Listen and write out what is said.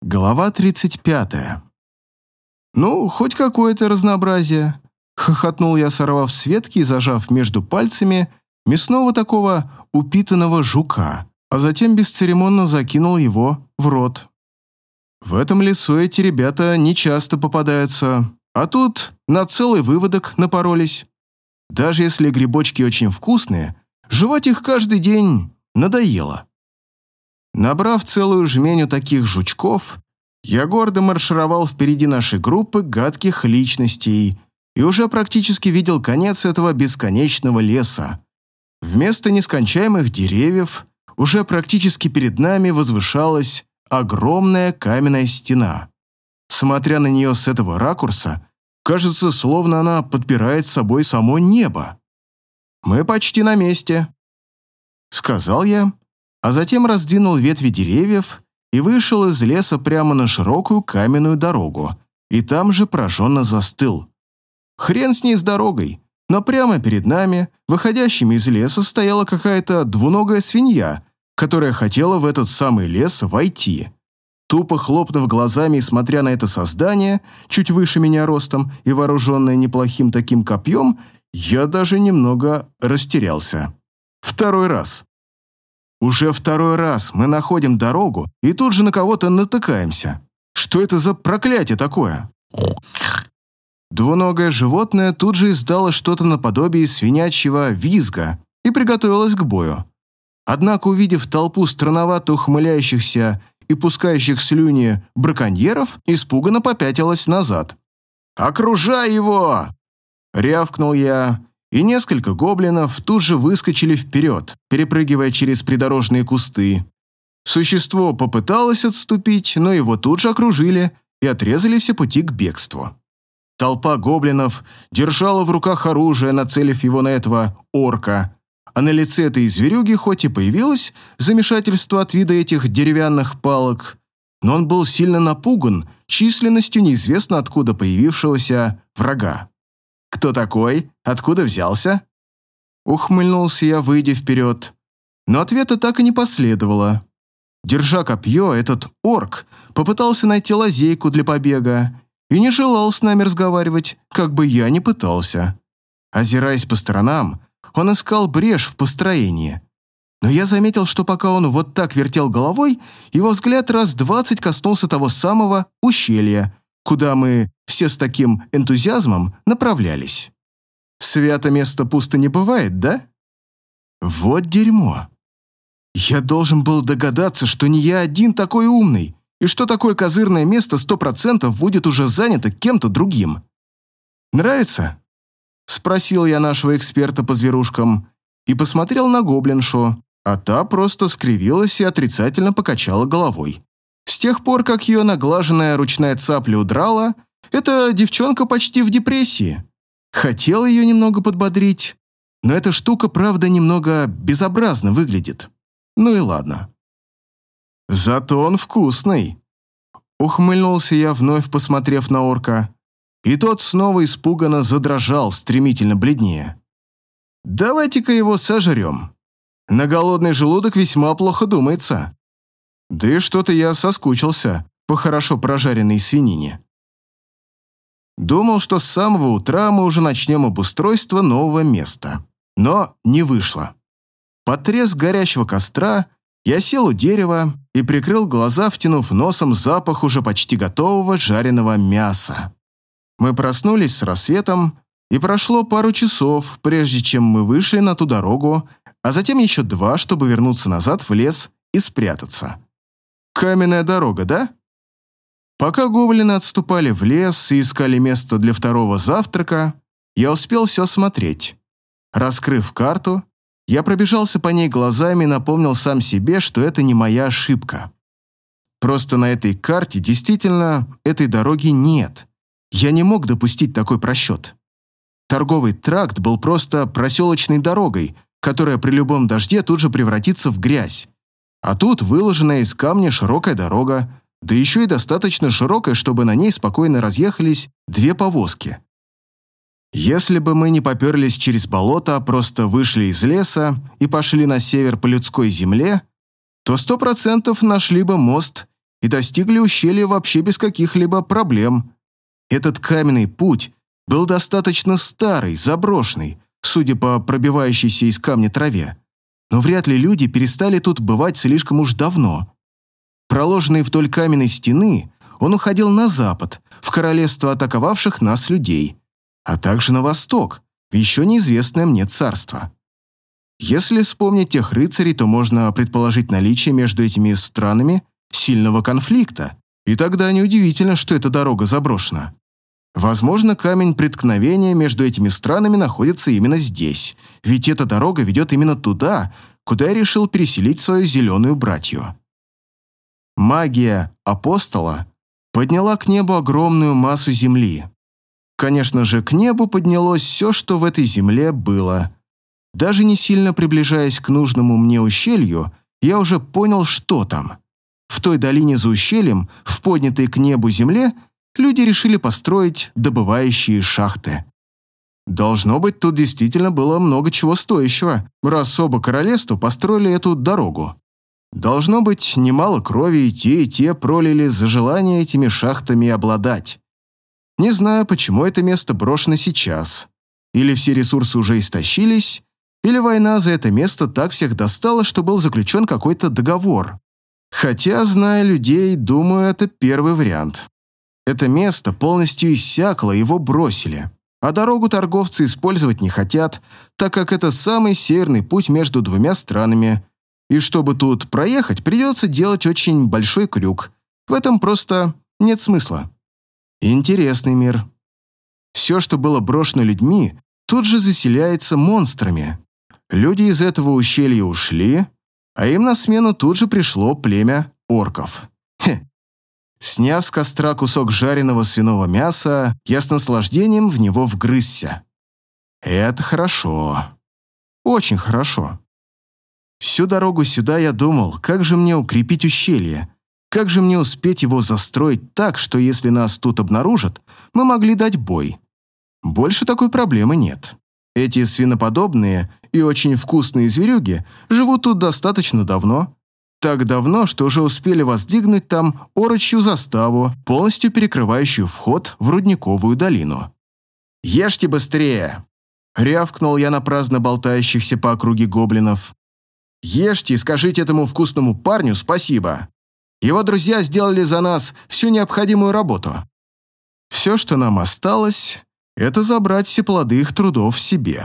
Глава 35. «Ну, хоть какое-то разнообразие», — хохотнул я, сорвав с ветки и зажав между пальцами мясного такого упитанного жука, а затем бесцеремонно закинул его в рот. В этом лесу эти ребята нечасто попадаются, а тут на целый выводок напоролись. Даже если грибочки очень вкусные, жевать их каждый день надоело. Набрав целую жменю таких жучков, я гордо маршировал впереди нашей группы гадких личностей и уже практически видел конец этого бесконечного леса. Вместо нескончаемых деревьев уже практически перед нами возвышалась огромная каменная стена. Смотря на нее с этого ракурса, кажется, словно она подпирает собой само небо. «Мы почти на месте», — сказал я, а затем раздвинул ветви деревьев и вышел из леса прямо на широкую каменную дорогу, и там же пораженно застыл. Хрен с ней с дорогой, но прямо перед нами, выходящими из леса, стояла какая-то двуногая свинья, которая хотела в этот самый лес войти. Тупо хлопнув глазами и смотря на это создание, чуть выше меня ростом и вооруженное неплохим таким копьем, я даже немного растерялся. Второй раз. Уже второй раз мы находим дорогу и тут же на кого-то натыкаемся. Что это за проклятие такое? Двуногое животное тут же издало что-то наподобие свинячьего визга и приготовилось к бою. Однако, увидев толпу странновато ухмыляющихся и пускающих слюни браконьеров, испуганно попятилась назад. «Окружай его!» — рявкнул я, и несколько гоблинов тут же выскочили вперед, перепрыгивая через придорожные кусты. Существо попыталось отступить, но его тут же окружили и отрезали все пути к бегству. Толпа гоблинов держала в руках оружие, нацелив его на этого орка, а на лице этой зверюги хоть и появилось замешательство от вида этих деревянных палок, но он был сильно напуган численностью неизвестно откуда появившегося врага. «Кто такой? Откуда взялся?» Ухмыльнулся я, выйдя вперед. Но ответа так и не последовало. Держа копье, этот орк попытался найти лазейку для побега и не желал с нами разговаривать, как бы я ни пытался. Озираясь по сторонам, он искал брешь в построении. Но я заметил, что пока он вот так вертел головой, его взгляд раз двадцать коснулся того самого ущелья, куда мы все с таким энтузиазмом направлялись. Свято место пусто не бывает, да? Вот дерьмо. Я должен был догадаться, что не я один такой умный, и что такое козырное место сто процентов будет уже занято кем-то другим. «Нравится?» — спросил я нашего эксперта по зверушкам и посмотрел на гоблиншу, а та просто скривилась и отрицательно покачала головой. С тех пор, как ее наглаженная ручная цапля удрала, эта девчонка почти в депрессии. Хотел ее немного подбодрить, но эта штука, правда, немного безобразно выглядит. Ну и ладно. Зато он вкусный. Ухмыльнулся я, вновь посмотрев на орка, и тот снова испуганно задрожал, стремительно бледнее. «Давайте-ка его сожрем. На голодный желудок весьма плохо думается». Да и что-то я соскучился по хорошо прожаренной свинине. Думал, что с самого утра мы уже начнем обустройство нового места. Но не вышло. Под треск горящего костра я сел у дерева и прикрыл глаза, втянув носом запах уже почти готового жареного мяса. Мы проснулись с рассветом, и прошло пару часов, прежде чем мы вышли на ту дорогу, а затем еще два, чтобы вернуться назад в лес и спрятаться. Каменная дорога, да? Пока гоблины отступали в лес и искали место для второго завтрака, я успел все смотреть. Раскрыв карту, я пробежался по ней глазами и напомнил сам себе, что это не моя ошибка. Просто на этой карте действительно этой дороги нет. Я не мог допустить такой просчет. Торговый тракт был просто проселочной дорогой, которая при любом дожде тут же превратится в грязь. А тут выложенная из камня широкая дорога, да еще и достаточно широкая, чтобы на ней спокойно разъехались две повозки. Если бы мы не поперлись через болото, а просто вышли из леса и пошли на север по людской земле, то сто процентов нашли бы мост и достигли ущелья вообще без каких-либо проблем. Этот каменный путь был достаточно старый, заброшенный, судя по пробивающейся из камня траве. Но вряд ли люди перестали тут бывать слишком уж давно. Проложенный вдоль каменной стены, он уходил на запад, в королевство атаковавших нас людей, а также на восток, в еще неизвестное мне царство. Если вспомнить тех рыцарей, то можно предположить наличие между этими странами сильного конфликта, и тогда неудивительно, что эта дорога заброшена. Возможно, камень преткновения между этими странами находится именно здесь, ведь эта дорога ведет именно туда, куда я решил переселить свою зеленую братью. Магия апостола подняла к небу огромную массу земли. Конечно же, к небу поднялось все, что в этой земле было. Даже не сильно приближаясь к нужному мне ущелью, я уже понял, что там. В той долине за ущельем, в поднятой к небу земле, люди решили построить добывающие шахты. Должно быть, тут действительно было много чего стоящего, раз оба королевства построили эту дорогу. Должно быть, немало крови и те, и те пролили за желание этими шахтами обладать. Не знаю, почему это место брошено сейчас. Или все ресурсы уже истощились, или война за это место так всех достала, что был заключен какой-то договор. Хотя, зная людей, думаю, это первый вариант. Это место полностью иссякло, его бросили. А дорогу торговцы использовать не хотят, так как это самый северный путь между двумя странами. И чтобы тут проехать, придется делать очень большой крюк. В этом просто нет смысла. Интересный мир. Все, что было брошено людьми, тут же заселяется монстрами. Люди из этого ущелья ушли, а им на смену тут же пришло племя орков. Хе. Сняв с костра кусок жареного свиного мяса, я с наслаждением в него вгрызся. Это хорошо. Очень хорошо. Всю дорогу сюда я думал, как же мне укрепить ущелье, как же мне успеть его застроить так, что если нас тут обнаружат, мы могли дать бой. Больше такой проблемы нет. Эти свиноподобные и очень вкусные зверюги живут тут достаточно давно. Так давно, что уже успели воздвигнуть там орочью заставу, полностью перекрывающую вход в Рудниковую долину. «Ешьте быстрее!» — рявкнул я на праздно болтающихся по округе гоблинов. «Ешьте и скажите этому вкусному парню спасибо. Его друзья сделали за нас всю необходимую работу. Все, что нам осталось, это забрать все плоды их трудов себе.